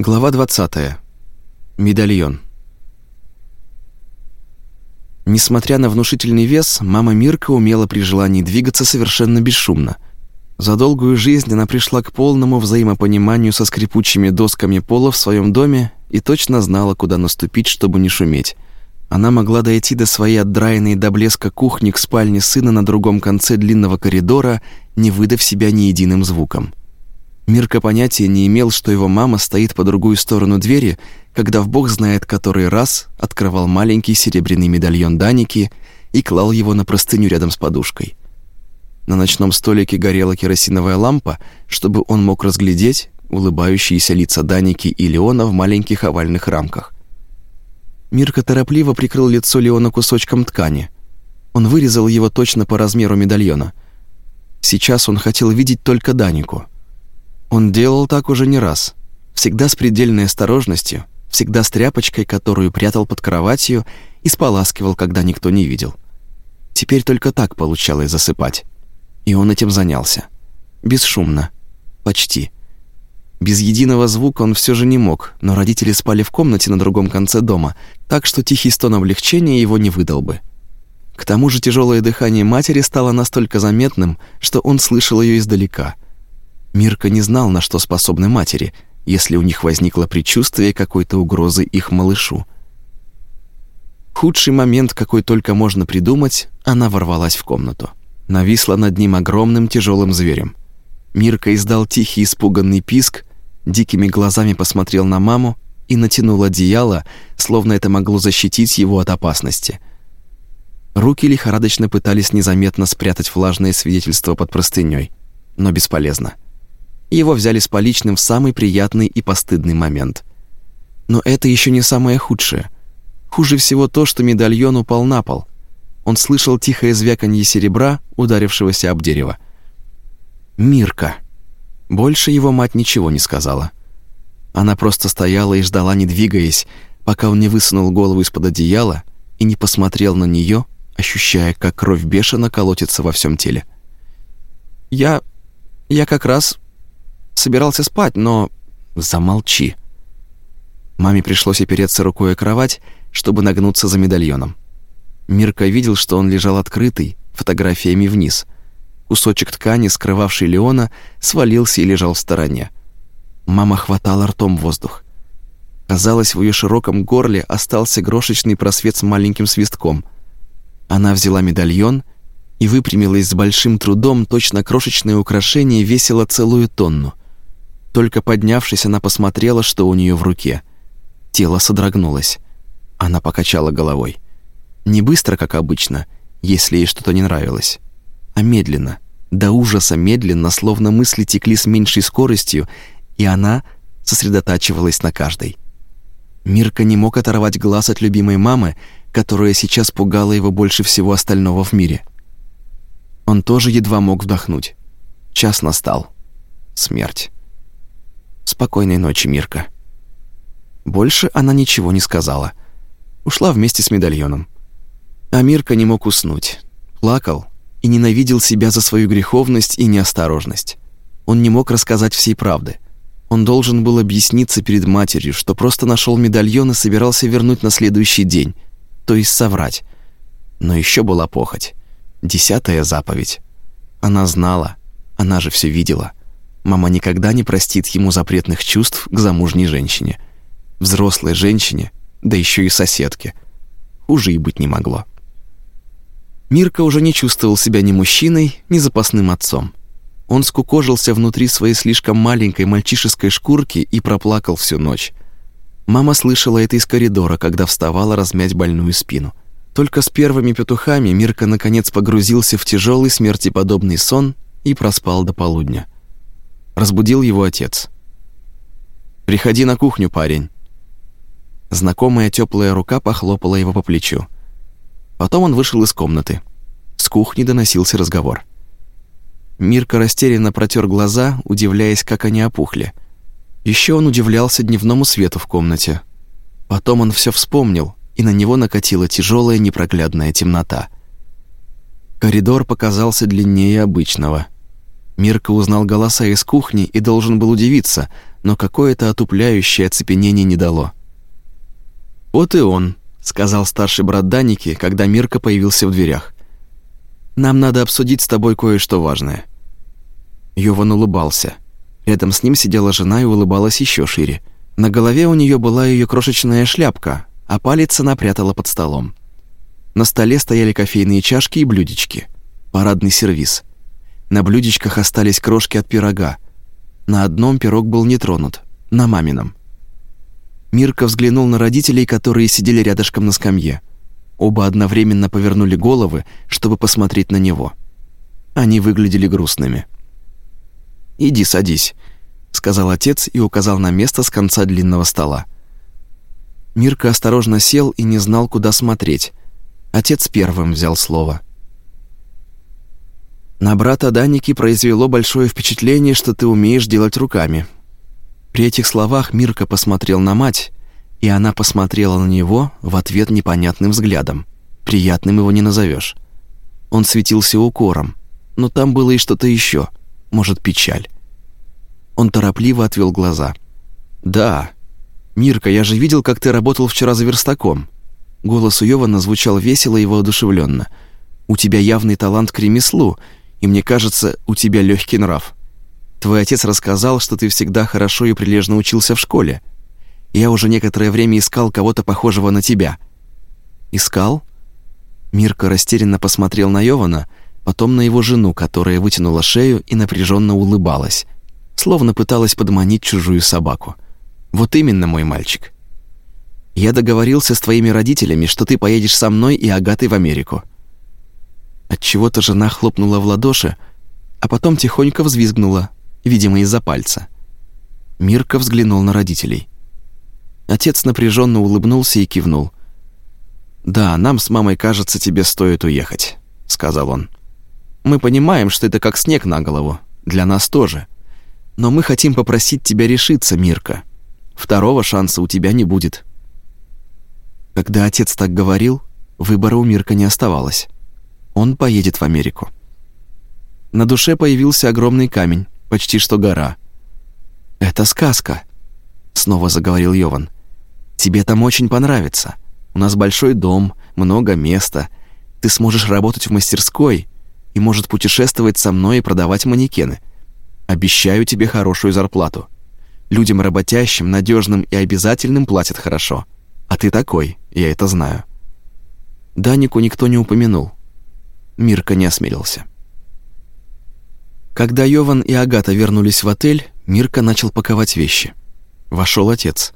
Глава 20. Медальон. Несмотря на внушительный вес, мама Мирка умела при желании двигаться совершенно бесшумно. За долгую жизнь она пришла к полному взаимопониманию со скрипучими досками пола в своем доме и точно знала, куда наступить, чтобы не шуметь. Она могла дойти до своей отдраенной до блеска кухни к спальне сына на другом конце длинного коридора, не выдав себя ни единым звуком. Мирка понятия не имел, что его мама стоит по другую сторону двери, когда в бог знает который раз открывал маленький серебряный медальон Даники и клал его на простыню рядом с подушкой. На ночном столике горела керосиновая лампа, чтобы он мог разглядеть улыбающиеся лица Даники и Леона в маленьких овальных рамках. Мирка торопливо прикрыл лицо Леона кусочком ткани. Он вырезал его точно по размеру медальона. Сейчас он хотел видеть только Данику — он делал так уже не раз. Всегда с предельной осторожностью, всегда с тряпочкой, которую прятал под кроватью и споласкивал, когда никто не видел. Теперь только так получалось засыпать. И он этим занялся. Бесшумно. Почти. Без единого звука он все же не мог, но родители спали в комнате на другом конце дома, так что тихий стон облегчения его не выдал бы. К тому же тяжелое дыхание матери стало настолько заметным, что он слышал ее издалека — Мирка не знал, на что способны матери, если у них возникло предчувствие какой-то угрозы их малышу. Худший момент, какой только можно придумать, она ворвалась в комнату. Нависла над ним огромным тяжелым зверем. Мирка издал тихий испуганный писк, дикими глазами посмотрел на маму и натянул одеяло, словно это могло защитить его от опасности. Руки лихорадочно пытались незаметно спрятать влажное свидетельство под простыней, но бесполезно его взяли с поличным в самый приятный и постыдный момент. Но это еще не самое худшее. Хуже всего то, что медальон упал на пол. Он слышал тихое звяканье серебра, ударившегося об дерево. «Мирка!» Больше его мать ничего не сказала. Она просто стояла и ждала, не двигаясь, пока он не высунул голову из-под одеяла и не посмотрел на нее, ощущая, как кровь бешено колотится во всем теле. «Я... я как раз собирался спать, но... Замолчи. Маме пришлось опереться рукой о кровать, чтобы нагнуться за медальоном. Мирка видел, что он лежал открытый, фотографиями вниз. Кусочек ткани, скрывавший Леона, свалился и лежал в стороне. Мама хватала ртом воздух. Казалось, в ее широком горле остался крошечный просвет с маленьким свистком. Она взяла медальон и выпрямилась с большим трудом, точно крошечное украшение весило целую тонну. Только поднявшись, она посмотрела, что у нее в руке. Тело содрогнулось. Она покачала головой. Не быстро, как обычно, если ей что-то не нравилось, а медленно, до ужаса медленно, словно мысли текли с меньшей скоростью, и она сосредотачивалась на каждой. Мирка не мог оторвать глаз от любимой мамы, которая сейчас пугала его больше всего остального в мире. Он тоже едва мог вдохнуть. Час настал. Смерть. Спокойной ночи, Мирка». Больше она ничего не сказала. Ушла вместе с медальоном. А Мирка не мог уснуть. Плакал и ненавидел себя за свою греховность и неосторожность. Он не мог рассказать всей правды. Он должен был объясниться перед матерью, что просто нашел медальон и собирался вернуть на следующий день, то есть соврать. Но еще была похоть. Десятая заповедь. Она знала, она же все видела. Мама никогда не простит ему запретных чувств к замужней женщине. Взрослой женщине, да еще и соседке. Хуже и быть не могло. Мирка уже не чувствовал себя ни мужчиной, ни запасным отцом. Он скукожился внутри своей слишком маленькой мальчишеской шкурки и проплакал всю ночь. Мама слышала это из коридора, когда вставала размять больную спину. Только с первыми петухами Мирка наконец погрузился в тяжелый смертеподобный сон и проспал до полудня. Разбудил его отец. «Приходи на кухню, парень». Знакомая теплая рука похлопала его по плечу. Потом он вышел из комнаты. С кухни доносился разговор. Мирка растерянно протер глаза, удивляясь, как они опухли. Еще он удивлялся дневному свету в комнате. Потом он все вспомнил, и на него накатила тяжелая непроглядная темнота. Коридор показался длиннее обычного — Мирка узнал голоса из кухни и должен был удивиться, но какое-то отупляющее оцепенение не дало. «Вот и он», — сказал старший брат Даники, когда Мирка появился в дверях. «Нам надо обсудить с тобой кое-что важное». Йован улыбался. Рядом с ним сидела жена и улыбалась еще шире. На голове у нее была ее крошечная шляпка, а палец она прятала под столом. На столе стояли кофейные чашки и блюдечки. Парадный сервиз. На блюдечках остались крошки от пирога. На одном пирог был не тронут, на мамином. Мирка взглянул на родителей, которые сидели рядышком на скамье. Оба одновременно повернули головы, чтобы посмотреть на него. Они выглядели грустными. «Иди садись», — сказал отец и указал на место с конца длинного стола. Мирка осторожно сел и не знал, куда смотреть. Отец первым взял слово. «На брата Даники произвело большое впечатление, что ты умеешь делать руками». При этих словах Мирка посмотрел на мать, и она посмотрела на него в ответ непонятным взглядом. Приятным его не назовешь. Он светился укором, но там было и что-то еще, может, печаль. Он торопливо отвел глаза. «Да. Мирка, я же видел, как ты работал вчера за верстаком». Голос у Йована звучал весело и воодушевленно. «У тебя явный талант к ремеслу, и мне кажется, у тебя легкий нрав. Твой отец рассказал, что ты всегда хорошо и прилежно учился в школе. Я уже некоторое время искал кого-то похожего на тебя». «Искал?» Мирка растерянно посмотрел на Йована, потом на его жену, которая вытянула шею и напряженно улыбалась словно пыталась подманить чужую собаку. «Вот именно, мой мальчик. Я договорился с твоими родителями, что ты поедешь со мной и Агатой в Америку». Отчего-то жена хлопнула в ладоши, а потом тихонько взвизгнула, видимо, из-за пальца. Мирка взглянул на родителей. Отец напряженно улыбнулся и кивнул. «Да, нам с мамой кажется, тебе стоит уехать», — сказал он. «Мы понимаем, что это как снег на голову. Для нас тоже. Но мы хотим попросить тебя решиться, Мирка. Второго шанса у тебя не будет». Когда отец так говорил, выбора у Мирка не оставалось. Он поедет в Америку. На душе появился огромный камень, почти что гора. «Это сказка», — снова заговорил Йован. «Тебе там очень понравится. У нас большой дом, много места. Ты сможешь работать в мастерской и, может, путешествовать со мной и продавать манекены. Обещаю тебе хорошую зарплату. Людям работящим, надежным и обязательным платят хорошо. А ты такой, я это знаю». Данику никто не упомянул. Мирка не осмелился. Когда Йован и Агата вернулись в отель, Мирка начал паковать вещи. Вошел отец.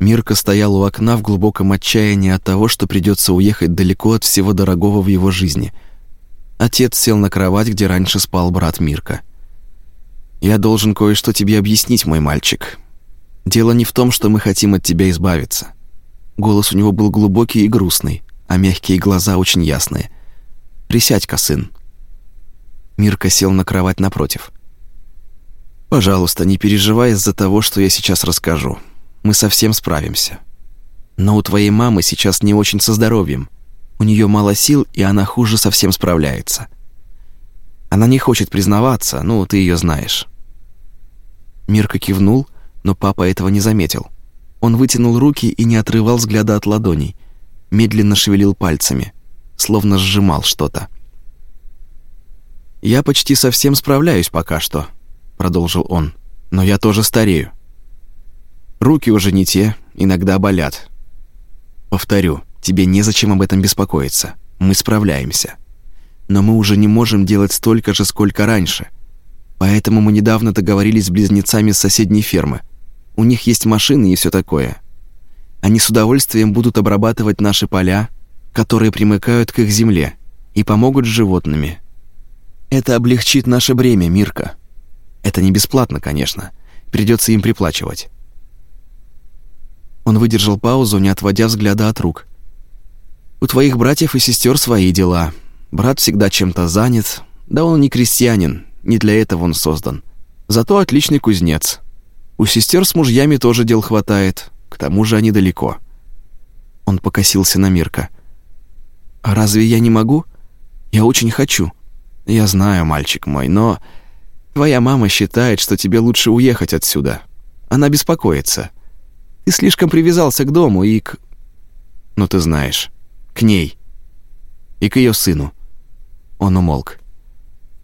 Мирка стоял у окна в глубоком отчаянии от того, что придется уехать далеко от всего дорогого в его жизни. Отец сел на кровать, где раньше спал брат Мирка. «Я должен кое-что тебе объяснить, мой мальчик. Дело не в том, что мы хотим от тебя избавиться». Голос у него был глубокий и грустный, а мягкие глаза очень ясные. «Присядь-ка, сын». Мирка сел на кровать напротив. «Пожалуйста, не переживай из-за того, что я сейчас расскажу. Мы совсем справимся. Но у твоей мамы сейчас не очень со здоровьем. У нее мало сил, и она хуже совсем справляется. Она не хочет признаваться, ну, ты ее знаешь. Мирка кивнул, но папа этого не заметил. Он вытянул руки и не отрывал взгляда от ладоней, медленно шевелил пальцами, словно сжимал что-то. «Я почти совсем справляюсь пока что», — продолжил он, — «но я тоже старею. Руки уже не те, иногда болят. Повторю, тебе незачем об этом беспокоиться. Мы справляемся. Но мы уже не можем делать столько же, сколько раньше — Поэтому мы недавно договорились с близнецами с соседней фермы. У них есть машины и все такое. Они с удовольствием будут обрабатывать наши поля, которые примыкают к их земле, и помогут с животными. Это облегчит наше бремя, Мирка. Это не бесплатно, конечно. Придется им приплачивать. Он выдержал паузу, не отводя взгляда от рук. У твоих братьев и сестер свои дела. Брат всегда чем-то занят. Да он не крестьянин, не для этого он создан. Зато отличный кузнец. У сестер с мужьями тоже дел хватает, к тому же они далеко. Он покосился на Мирка. «А разве я не могу? Я очень хочу. Я знаю, мальчик мой, но твоя мама считает, что тебе лучше уехать отсюда. Она беспокоится. Ты слишком привязался к дому и к... Ну, ты знаешь, к ней. И к ее сыну. Он умолк.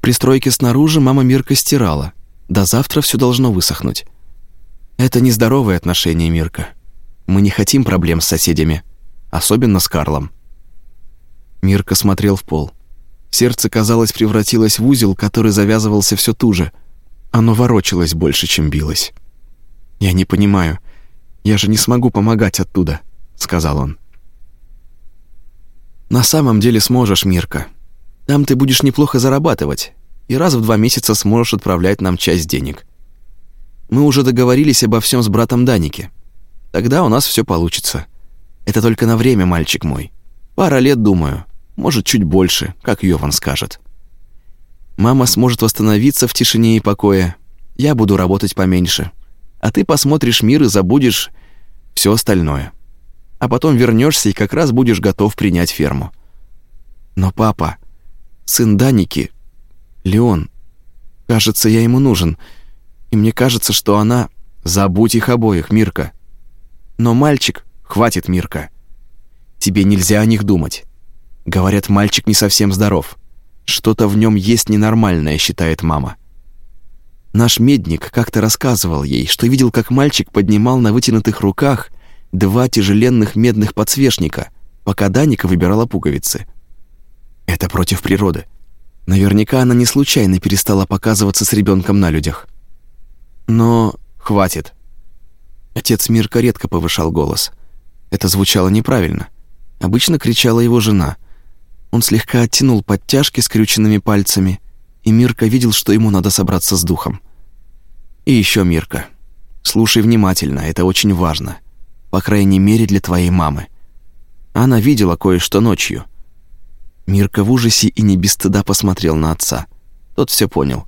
При стройке снаружи мама Мирка стирала. До завтра все должно высохнуть. Это нездоровые отношения, Мирка. Мы не хотим проблем с соседями, особенно с Карлом. Мирка смотрел в пол. Сердце, казалось, превратилось в узел, который завязывался все туже. Оно ворочалось больше, чем билось. «Я не понимаю. Я же не смогу помогать оттуда», — сказал он. «На самом деле сможешь, Мирка. Там ты будешь неплохо зарабатывать, и раз в два месяца сможешь отправлять нам часть денег. Мы уже договорились обо всем с братом Даники. Тогда у нас все получится. Это только на время, мальчик мой. Пара лет, думаю. Может, чуть больше, как Йован скажет. Мама сможет восстановиться в тишине и покое. Я буду работать поменьше. А ты посмотришь мир и забудешь все остальное. А потом вернешься и как раз будешь готов принять ферму. Но папа, сын Даники, Леон, кажется, я ему нужен. И мне кажется, что она... Забудь их обоих, Мирка. Но мальчик... Хватит, Мирка. Тебе нельзя о них думать. Говорят, мальчик не совсем здоров. Что-то в нем есть ненормальное, считает мама. Наш медник как-то рассказывал ей, что видел, как мальчик поднимал на вытянутых руках два тяжеленных медных подсвечника, пока Даника выбирала пуговицы. Это против природы. Наверняка она не случайно перестала показываться с ребенком на людях. Но хватит. Отец Мирка редко повышал голос. Это звучало неправильно. Обычно кричала его жена — он слегка оттянул подтяжки скрюченными пальцами, и Мирка видел, что ему надо собраться с духом. «И еще, Мирка, слушай внимательно, это очень важно. По крайней мере, для твоей мамы. Она видела кое-что ночью». Мирка в ужасе и не без стыда посмотрел на отца. Тот все понял.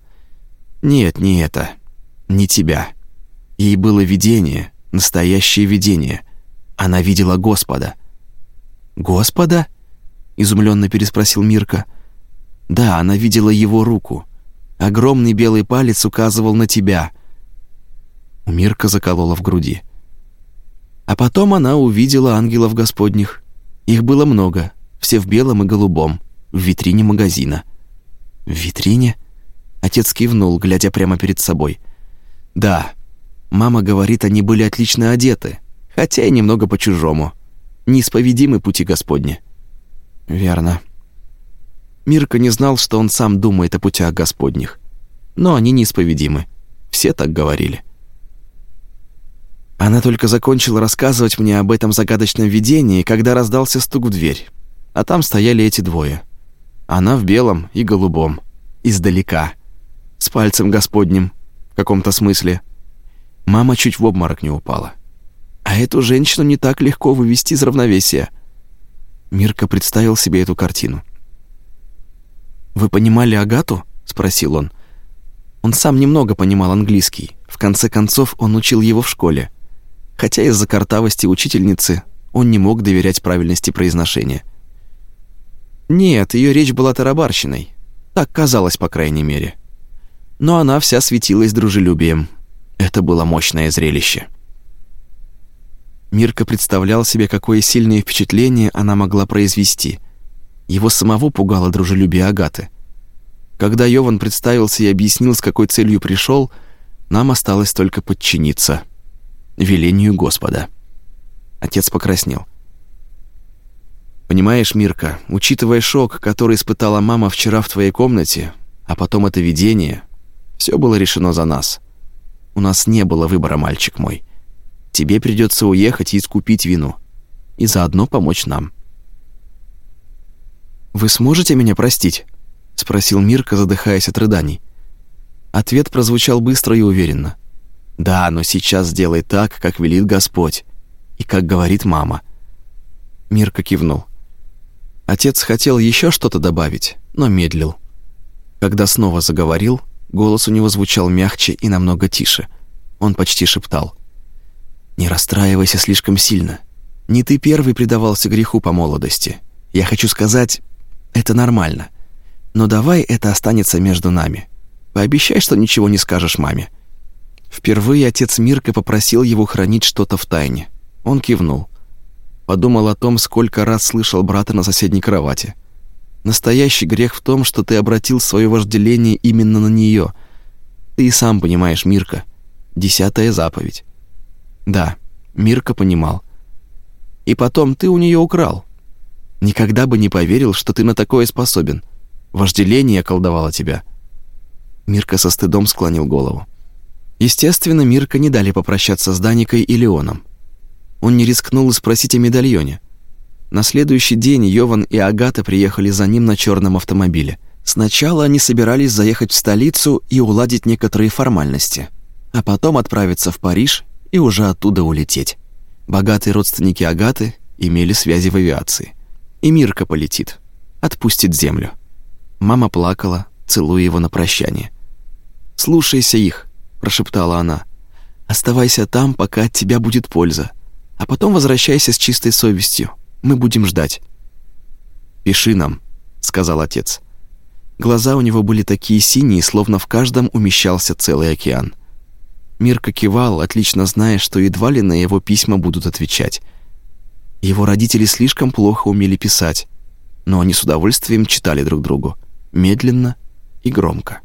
«Нет, не это. Не тебя. Ей было видение, настоящее видение. Она видела Господа». «Господа?» Изумленно переспросил Мирка. Да, она видела его руку. Огромный белый палец указывал на тебя. У Мирка заколола в груди. А потом она увидела ангелов Господних. Их было много, все в белом и голубом, в витрине магазина. В витрине? Отец кивнул, глядя прямо перед собой. Да. Мама говорит, они были отлично одеты, хотя и немного по-чужому. Неисповедимы пути Господни. Верно. Мирка не знал, что он сам думает о путях Господних. Но они неисповедимы. Все так говорили. Она только закончила рассказывать мне об этом загадочном видении, когда раздался стук в дверь. А там стояли эти двое. Она в белом и голубом. Издалека. С пальцем Господним. В каком-то смысле. Мама чуть в обморок не упала. А эту женщину не так легко вывести из равновесия. Мирка представил себе эту картину. «Вы понимали Агату?» — спросил он. Он сам немного понимал английский. В конце концов, он учил его в школе. Хотя из-за картавости учительницы он не мог доверять правильности произношения. Нет, ее речь была тарабарщиной. Так казалось, по крайней мере. Но она вся светилась дружелюбием. Это было мощное зрелище. Мирка представлял себе, какое сильное впечатление она могла произвести. Его самого пугало дружелюбие Агаты. Когда Йован представился и объяснил, с какой целью пришел, нам осталось только подчиниться велению Господа. Отец покраснел. Понимаешь, Мирка, учитывая шок, который испытала мама вчера в твоей комнате, а потом это видение, все было решено за нас. У нас не было выбора, мальчик мой. Тебе придется уехать и искупить вину. И заодно помочь нам». «Вы сможете меня простить?» — спросил Мирка, задыхаясь от рыданий. Ответ прозвучал быстро и уверенно. «Да, но сейчас сделай так, как велит Господь, и как говорит мама». Мирка кивнул. Отец хотел еще что-то добавить, но медлил. Когда снова заговорил, голос у него звучал мягче и намного тише. Он почти шептал. Не расстраивайся слишком сильно. Не ты первый предавался греху по молодости. Я хочу сказать, это нормально. Но давай это останется между нами. Пообещай, что ничего не скажешь маме. Впервые отец Мирка попросил его хранить что-то в тайне. Он кивнул. Подумал о том, сколько раз слышал брата на соседней кровати. Настоящий грех в том, что ты обратил свое вожделение именно на нее. Ты и сам понимаешь, Мирка. Десятая заповедь. Да, Мирка понимал. И потом ты у нее украл. Никогда бы не поверил, что ты на такое способен. Вожделение околдовало тебя. Мирка со стыдом склонил голову. Естественно, Мирка не дали попрощаться с Даникой и Леоном. Он не рискнул спросить о медальоне. На следующий день Йован и Агата приехали за ним на черном автомобиле. Сначала они собирались заехать в столицу и уладить некоторые формальности, а потом отправиться в Париж и уже оттуда улететь. Богатые родственники Агаты имели связи в авиации. И Мирка полетит, отпустит землю. Мама плакала, целуя его на прощание. «Слушайся их», — прошептала она. «Оставайся там, пока от тебя будет польза, а потом возвращайся с чистой совестью. Мы будем ждать». «Пиши нам», — сказал отец. Глаза у него были такие синие, словно в каждом умещался целый океан. Мирка кивал, отлично зная, что едва ли на его письма будут отвечать. Его родители слишком плохо умели писать, но они с удовольствием читали друг другу, медленно и громко.